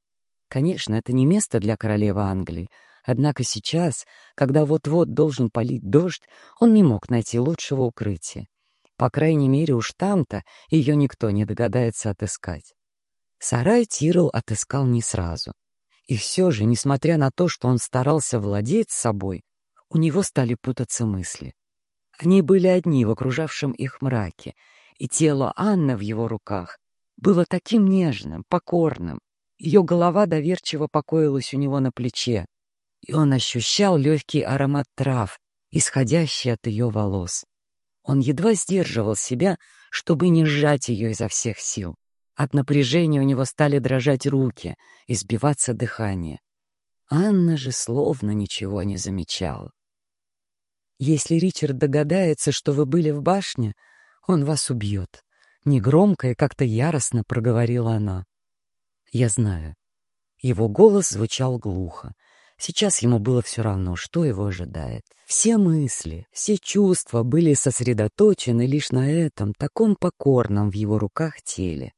Конечно, это не место для королевы Англии, однако сейчас, когда вот-вот должен полить дождь, он не мог найти лучшего укрытия. По крайней мере, уж там-то ее никто не догадается отыскать. Сарай Тирл отыскал не сразу. И все же, несмотря на то, что он старался владеть собой, у него стали путаться мысли. Они были одни в окружавшем их мраке, и тело Анны в его руках было таким нежным, покорным. Ее голова доверчиво покоилась у него на плече, и он ощущал легкий аромат трав, исходящий от ее волос. Он едва сдерживал себя, чтобы не сжать ее изо всех сил. От напряжения у него стали дрожать руки и сбиваться дыхание. Анна же словно ничего не замечала. «Если Ричард догадается, что вы были в башне, он вас убьет», — негромко и как-то яростно проговорила она. «Я знаю». Его голос звучал глухо. Сейчас ему было все равно, что его ожидает. Все мысли, все чувства были сосредоточены лишь на этом, таком покорном в его руках теле.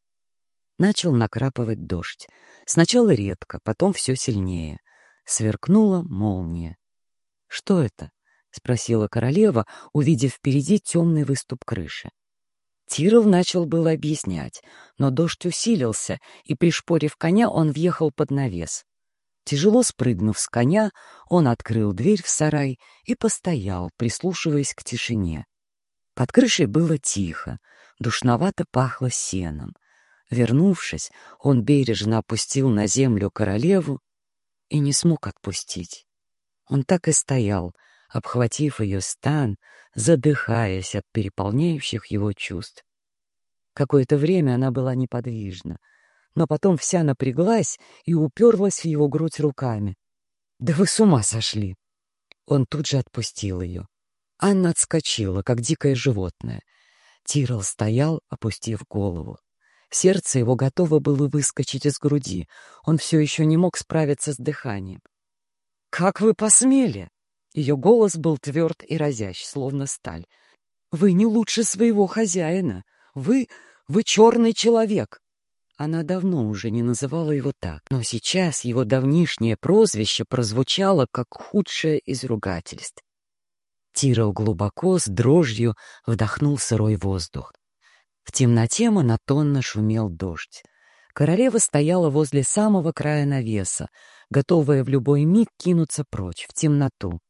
Начал накрапывать дождь. Сначала редко, потом все сильнее. Сверкнула молния. «Что это?» — спросила королева, увидев впереди темный выступ крыши. Тирл начал было объяснять, но дождь усилился, и, пришпорив коня, он въехал под навес. Тяжело спрыгнув с коня, он открыл дверь в сарай и постоял, прислушиваясь к тишине. Под крышей было тихо, душновато пахло сеном. Вернувшись, он бережно опустил на землю королеву и не смог отпустить. Он так и стоял, обхватив ее стан, задыхаясь от переполняющих его чувств. Какое-то время она была неподвижна, но потом вся напряглась и уперлась в его грудь руками. «Да вы с ума сошли!» Он тут же отпустил ее. Анна отскочила, как дикое животное. Тирол стоял, опустив голову. Сердце его готово было выскочить из груди. Он все еще не мог справиться с дыханием. «Как вы посмели?» Ее голос был тверд и разящ, словно сталь. «Вы не лучше своего хозяина. Вы... вы черный человек!» Она давно уже не называла его так, но сейчас его давнишнее прозвище прозвучало, как худшее из ругательств. Тирол глубоко, с дрожью, вдохнул сырой воздух. В темноте монотонно шумел дождь. Королева стояла возле самого края навеса, готовая в любой миг кинуться прочь, в темноту.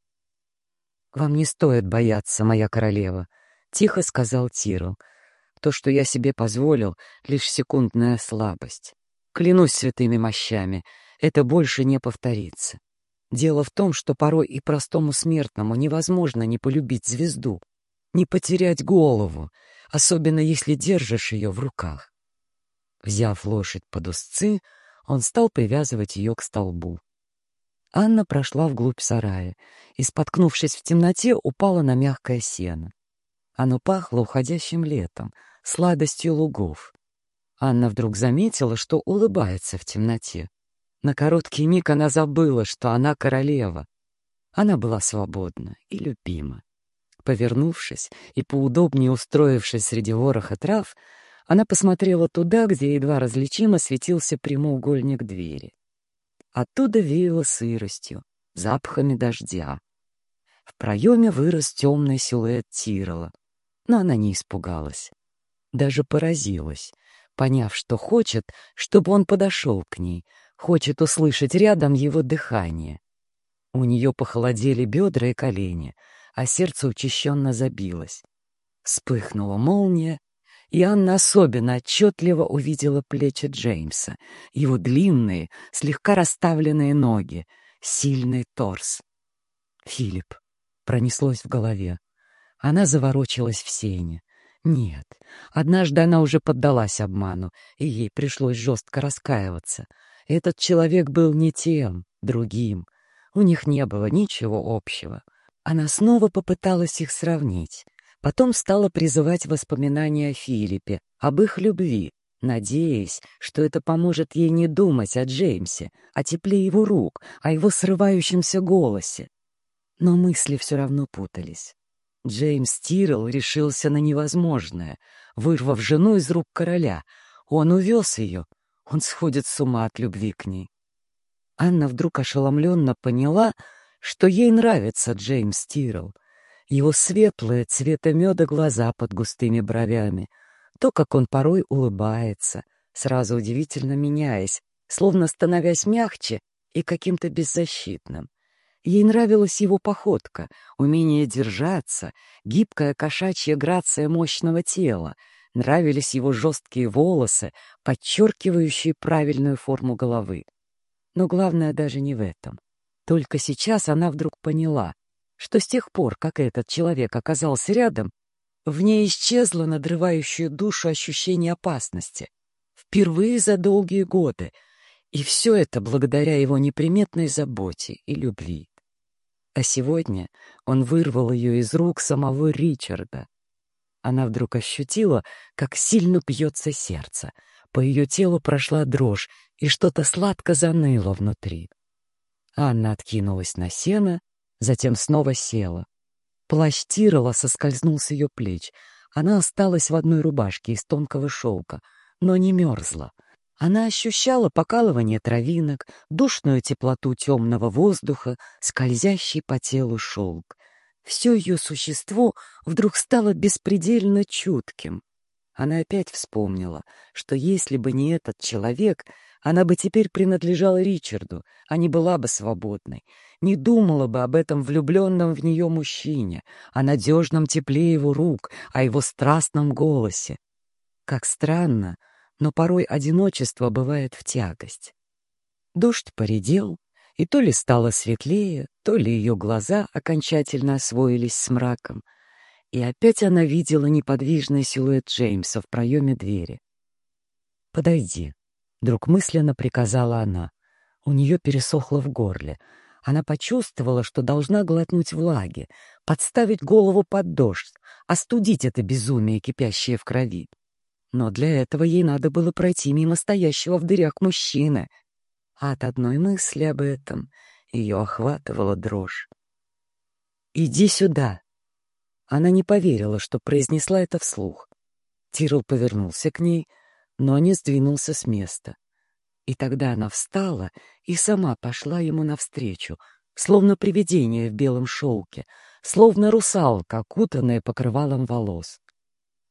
«Вам не стоит бояться, моя королева», — тихо сказал Тирл. «То, что я себе позволил, — лишь секундная слабость. Клянусь святыми мощами, это больше не повторится. Дело в том, что порой и простому смертному невозможно не полюбить звезду, не потерять голову, особенно если держишь ее в руках. Взяв лошадь под узцы, он стал привязывать ее к столбу. Анна прошла вглубь сарая и, споткнувшись в темноте, упала на мягкое сено. Оно пахло уходящим летом, сладостью лугов. Анна вдруг заметила, что улыбается в темноте. На короткий миг она забыла, что она королева. Она была свободна и любима. Повернувшись и поудобнее устроившись среди вороха трав, она посмотрела туда, где едва различимо светился прямоугольник двери. Оттуда веяло сыростью, запахами дождя. В проеме вырос темный силуэт Тирола, но она не испугалась. Даже поразилась, поняв, что хочет, чтобы он подошел к ней, хочет услышать рядом его дыхание. У нее похолодели бедра и колени — а сердце учащенно забилось. Вспыхнула молния, и Анна особенно отчетливо увидела плечи Джеймса, его длинные, слегка расставленные ноги, сильный торс. «Филипп», — пронеслось в голове. Она заворочилась в сене. Нет, однажды она уже поддалась обману, и ей пришлось жестко раскаиваться. Этот человек был не тем, другим. У них не было ничего общего. Она снова попыталась их сравнить. Потом стала призывать воспоминания о Филиппе, об их любви, надеясь, что это поможет ей не думать о Джеймсе, о тепле его рук, о его срывающемся голосе. Но мысли все равно путались. Джеймс Тирл решился на невозможное, вырвав жену из рук короля. Он увез ее, он сходит с ума от любви к ней. Анна вдруг ошеломленно поняла, что ей нравится Джеймс Тирл. Его светлые, цвета меда глаза под густыми бровями, то, как он порой улыбается, сразу удивительно меняясь, словно становясь мягче и каким-то беззащитным. Ей нравилась его походка, умение держаться, гибкая кошачья грация мощного тела, нравились его жесткие волосы, подчеркивающие правильную форму головы. Но главное даже не в этом. Только сейчас она вдруг поняла, что с тех пор, как этот человек оказался рядом, в ней исчезло надрывающее душу ощущение опасности. Впервые за долгие годы. И все это благодаря его неприметной заботе и любви. А сегодня он вырвал ее из рук самого Ричарда. Она вдруг ощутила, как сильно бьется сердце. По ее телу прошла дрожь, и что-то сладко заныло внутри. Анна откинулась на сено, затем снова села. Плащ Тирола соскользнул с ее плеч. Она осталась в одной рубашке из тонкого шелка, но не мерзла. Она ощущала покалывание травинок, душную теплоту темного воздуха, скользящий по телу шелк. Все ее существо вдруг стало беспредельно чутким. Она опять вспомнила, что если бы не этот человек, Она бы теперь принадлежала Ричарду, а не была бы свободной, не думала бы об этом влюбленном в нее мужчине, о надежном тепле его рук, о его страстном голосе. Как странно, но порой одиночество бывает в тягость. Дождь поредел, и то ли стало светлее, то ли ее глаза окончательно освоились с мраком, и опять она видела неподвижный силуэт Джеймса в проеме двери. «Подойди», — вдруг мысленно приказала она. У нее пересохло в горле. Она почувствовала, что должна глотнуть влаги, подставить голову под дождь, остудить это безумие, кипящее в крови. Но для этого ей надо было пройти мимо стоящего в дырях мужчины. А от одной мысли об этом ее охватывала дрожь. «Иди сюда!» Она не поверила, что произнесла это вслух. Тирл повернулся к ней, но не сдвинулся с места. И тогда она встала и сама пошла ему навстречу, словно привидение в белом шелке, словно русалка, окутанная покрывалом волос.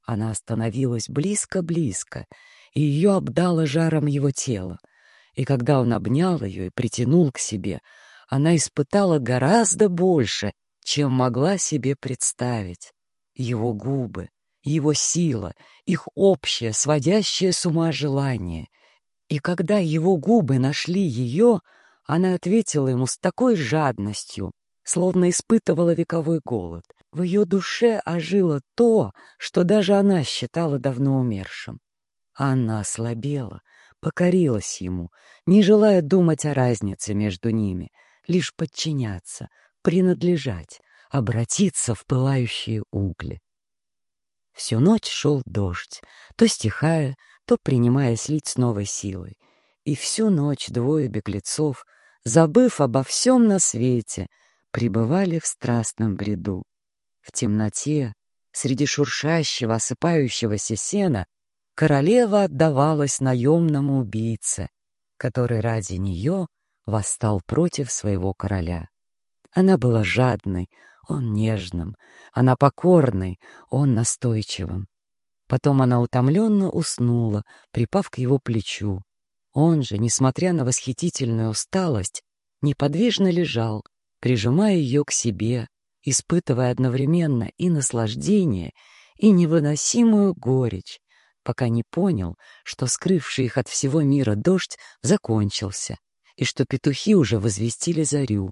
Она остановилась близко-близко, и ее обдало жаром его тела. И когда он обнял ее и притянул к себе, она испытала гораздо больше, чем могла себе представить. Его губы, его сила, их общее, сводящее с ума желание. И когда его губы нашли ее, она ответила ему с такой жадностью, словно испытывала вековой голод. В ее душе ожило то, что даже она считала давно умершим. Она ослабела, покорилась ему, не желая думать о разнице между ними, лишь подчиняться, принадлежать, обратиться в пылающие угли. Всю ночь шел дождь, то стихая, то принимаясь лить с новой силой. И всю ночь двое беглецов, забыв обо всем на свете, пребывали в страстном бреду. В темноте, среди шуршащего, осыпающегося сена, королева отдавалась наемному убийце, который ради нее восстал против своего короля. Она была жадной, он нежным, она покорной, он настойчивым. Потом она утомленно уснула, припав к его плечу. Он же, несмотря на восхитительную усталость, неподвижно лежал, прижимая ее к себе, испытывая одновременно и наслаждение, и невыносимую горечь, пока не понял, что скрывший их от всего мира дождь закончился, и что петухи уже возвестили зарю.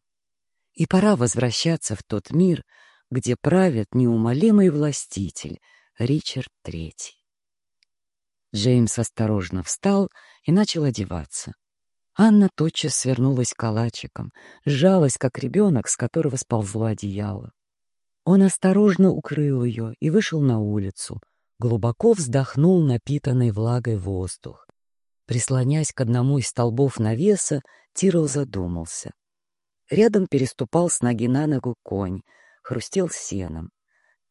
И пора возвращаться в тот мир, где правит неумолимый властитель Ричард Третий. Джеймс осторожно встал и начал одеваться. Анна тотчас свернулась калачиком, сжалась, как ребенок, с которого сползло одеяло. Он осторожно укрыл ее и вышел на улицу, глубоко вздохнул напитанный влагой воздух. Прислонясь к одному из столбов навеса, Тирл задумался. Рядом переступал с ноги на ногу конь, хрустел сеном.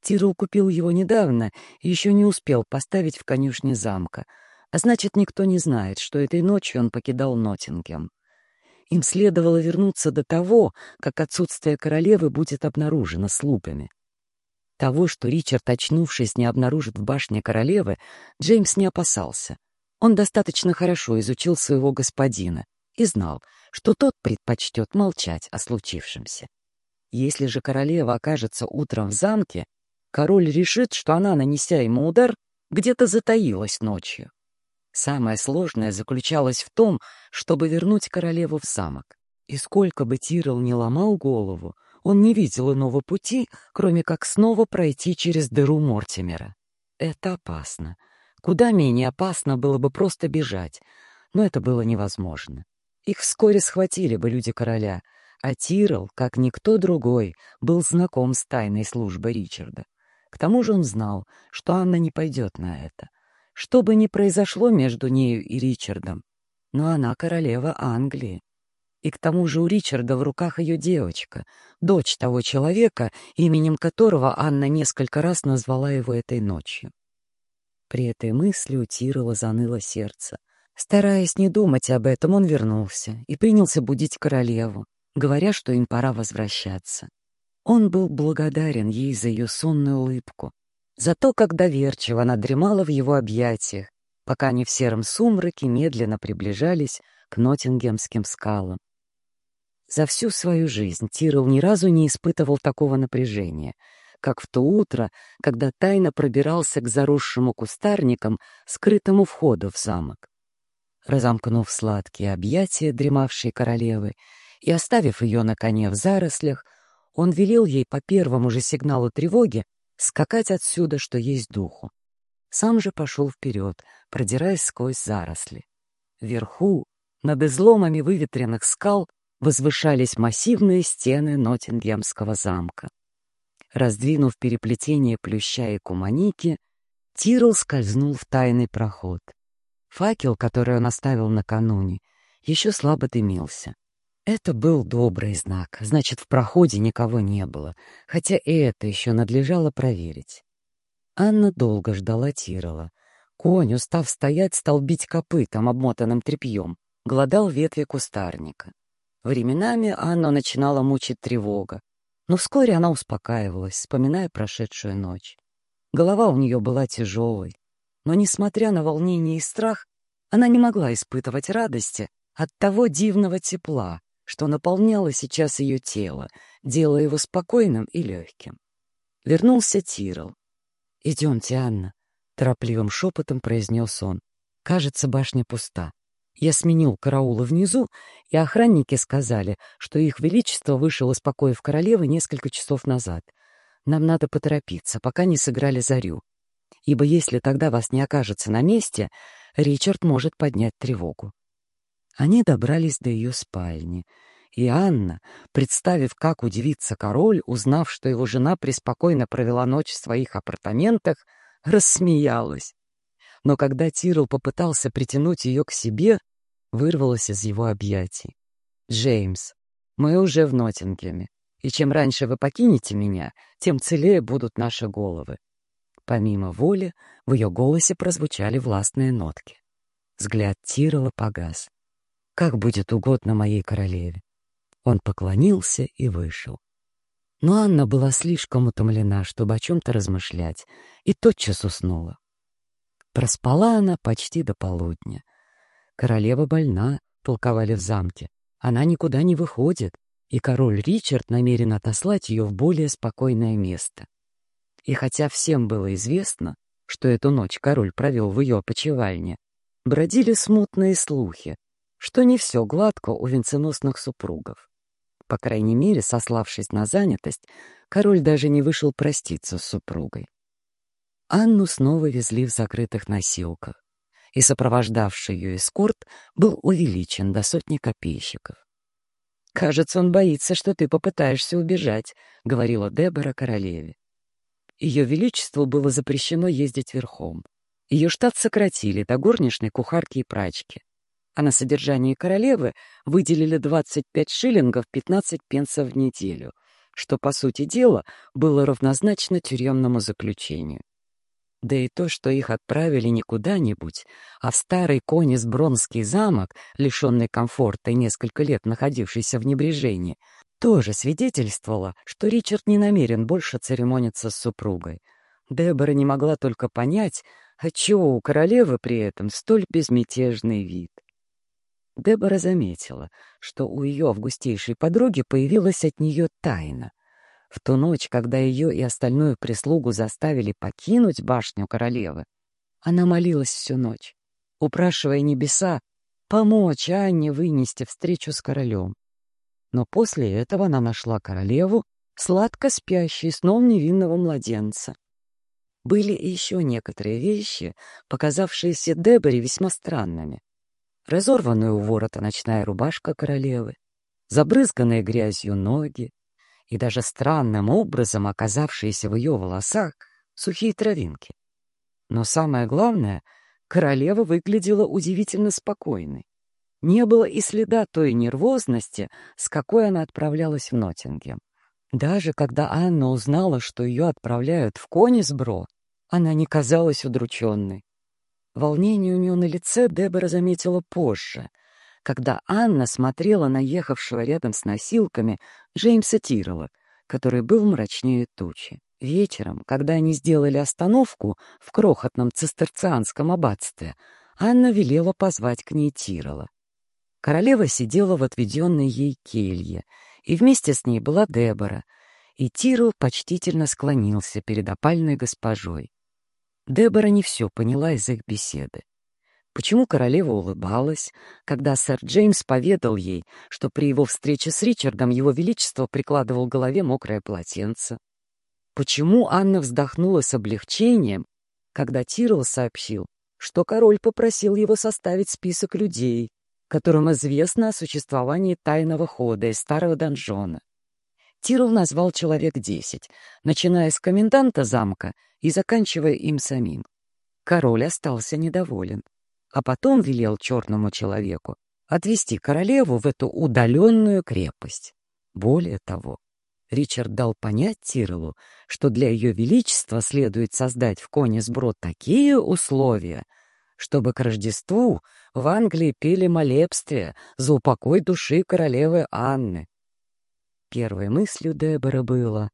Тирл купил его недавно и еще не успел поставить в конюшне замка — а значит, никто не знает, что этой ночью он покидал Ноттингем. Им следовало вернуться до того, как отсутствие королевы будет обнаружено слугами. Того, что Ричард, очнувшись, не обнаружит в башне королевы, Джеймс не опасался. Он достаточно хорошо изучил своего господина и знал, что тот предпочтет молчать о случившемся. Если же королева окажется утром в замке, король решит, что она, нанеся ему удар, где-то затаилась ночью. Самое сложное заключалось в том, чтобы вернуть королеву в замок. И сколько бы Тирл не ломал голову, он не видел иного пути, кроме как снова пройти через дыру Мортимера. Это опасно. Куда менее опасно было бы просто бежать, но это было невозможно. Их вскоре схватили бы люди короля, а Тирл, как никто другой, был знаком с тайной службой Ричарда. К тому же он знал, что Анна не пойдет на это — что бы ни произошло между нею и Ричардом, но она королева Англии. И к тому же у Ричарда в руках ее девочка, дочь того человека, именем которого Анна несколько раз назвала его этой ночью. При этой мысли у Тирова заныло сердце. Стараясь не думать об этом, он вернулся и принялся будить королеву, говоря, что им пора возвращаться. Он был благодарен ей за ее сонную улыбку, за то, как доверчиво она дремала в его объятиях, пока они в сером сумраке медленно приближались к Ноттингемским скалам. За всю свою жизнь Тирл ни разу не испытывал такого напряжения, как в то утро, когда тайно пробирался к заросшему кустарникам, скрытому входу в замок. Разомкнув сладкие объятия дремавшей королевы и оставив ее на коне в зарослях, он велел ей по первому же сигналу тревоги скакать отсюда, что есть духу. Сам же пошел вперед, продираясь сквозь заросли. Вверху, над изломами выветренных скал, возвышались массивные стены Ноттингемского замка. Раздвинув переплетение плюща и куманики, Тирл скользнул в тайный проход. Факел, который он оставил накануне, еще слабо дымился. Это был добрый знак, значит, в проходе никого не было, хотя и это еще надлежало проверить. Анна долго ждала Тирола. Конь, устав стоять, стал бить копытом, обмотанным тряпьем, глодал ветви кустарника. Временами Анну начинала мучить тревога, но вскоре она успокаивалась, вспоминая прошедшую ночь. Голова у нее была тяжелой, но, несмотря на волнение и страх, она не могла испытывать радости от того дивного тепла, что наполняло сейчас ее тело, делая его спокойным и легким. Вернулся Тирол. «Идемте, Анна», — торопливым шепотом произнес он. «Кажется, башня пуста. Я сменил караулы внизу, и охранники сказали, что их величество вышел из покоев королевы несколько часов назад. Нам надо поторопиться, пока не сыграли зарю. Ибо если тогда вас не окажется на месте, Ричард может поднять тревогу. Они добрались до ее спальни, и Анна, представив, как удивится король, узнав, что его жена преспокойно провела ночь в своих апартаментах, рассмеялась. Но когда Тирл попытался притянуть ее к себе, вырвалась из его объятий. «Джеймс, мы уже в Ноттингеме, и чем раньше вы покинете меня, тем целее будут наши головы». Помимо воли, в ее голосе прозвучали властные нотки. Взгляд Тирола погас как будет угодно моей королеве. Он поклонился и вышел. Но Анна была слишком утомлена, чтобы о чем-то размышлять, и тотчас уснула. Проспала она почти до полудня. Королева больна, толковали в замке. Она никуда не выходит, и король Ричард намерен отослать ее в более спокойное место. И хотя всем было известно, что эту ночь король провел в ее опочивальне, бродили смутные слухи, что не все гладко у венценосных супругов. По крайней мере, сославшись на занятость, король даже не вышел проститься с супругой. Анну снова везли в закрытых носилках, и сопровождавший ее эскорт был увеличен до сотни копейщиков. «Кажется, он боится, что ты попытаешься убежать», — говорила Дебора королеве. Ее величеству было запрещено ездить верхом. Ее штат сократили до горничной, кухарки и прачки а на содержание королевы выделили 25 шиллингов 15 пенсов в неделю, что, по сути дела, было равнозначно тюремному заключению. Да и то, что их отправили не куда-нибудь, а в старый Конис-Бронский замок, лишенный комфорта и несколько лет находившийся в небрежении, тоже свидетельствовало, что Ричард не намерен больше церемониться с супругой. Дебора не могла только понять, отчего у королевы при этом столь безмятежный вид. Дебора заметила, что у ее августейшей подруги появилась от нее тайна. В ту ночь, когда ее и остальную прислугу заставили покинуть башню королевы, она молилась всю ночь, упрашивая небеса помочь Анне вынести встречу с королем. Но после этого она нашла королеву, сладко спящей сном невинного младенца. Были еще некоторые вещи, показавшиеся Деборе весьма странными разорванная у ворота ночная рубашка королевы, забрызганные грязью ноги и даже странным образом оказавшиеся в ее волосах сухие травинки. Но самое главное, королева выглядела удивительно спокойной. Не было и следа той нервозности, с какой она отправлялась в Ноттингем. Даже когда Анна узнала, что ее отправляют в Конисбро, она не казалась удрученной. Волнение у нее на лице Дебора заметила позже, когда Анна смотрела на ехавшего рядом с носилками Джеймса Тирола, который был мрачнее тучи. Вечером, когда они сделали остановку в крохотном цистерцианском аббатстве, Анна велела позвать к ней Тирола. Королева сидела в отведенной ей келье, и вместе с ней была Дебора, и Тирол почтительно склонился перед опальной госпожой. Дебора не все поняла из их беседы. Почему королева улыбалась, когда сэр Джеймс поведал ей, что при его встрече с Ричардом его величество прикладывал голове мокрое полотенце? Почему Анна вздохнула с облегчением, когда Тирл сообщил, что король попросил его составить список людей, которым известно о существовании тайного хода из старого донжона? Тирл назвал человек десять, начиная с коменданта замка и заканчивая им самим. Король остался недоволен, а потом велел черному человеку отвести королеву в эту удаленную крепость. Более того, Ричард дал понять Тирелу, что для ее величества следует создать в Конисброд такие условия, чтобы к Рождеству в Англии пели молебствие за упокой души королевы Анны. Первой мыслью Дебора было,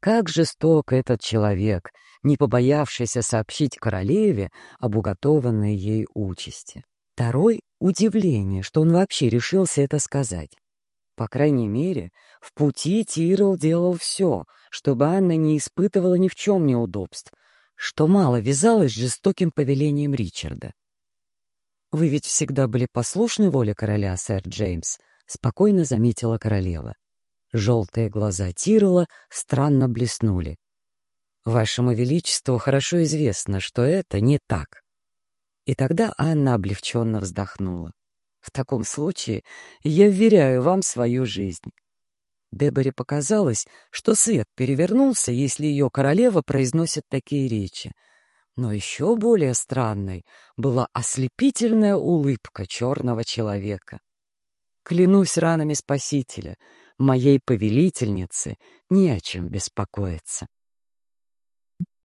как жесток этот человек, не побоявшийся сообщить королеве об уготованной ей участи. Второй — удивление, что он вообще решился это сказать. По крайней мере, в пути Тирл делал все, чтобы Анна не испытывала ни в чем неудобств, что мало вязалось с жестоким повелением Ричарда. «Вы ведь всегда были послушны воле короля, сэр Джеймс», — спокойно заметила королева. Желтые глаза Тирла странно блеснули. «Вашему Величеству хорошо известно, что это не так». И тогда Анна облегченно вздохнула. В таком случае я вверяю вам свою жизнь. Деборе показалось, что свет перевернулся, если ее королева произносит такие речи. Но еще более странной была ослепительная улыбка черного человека. Клянусь ранами Спасителя, моей повелительнице не о чем беспокоиться.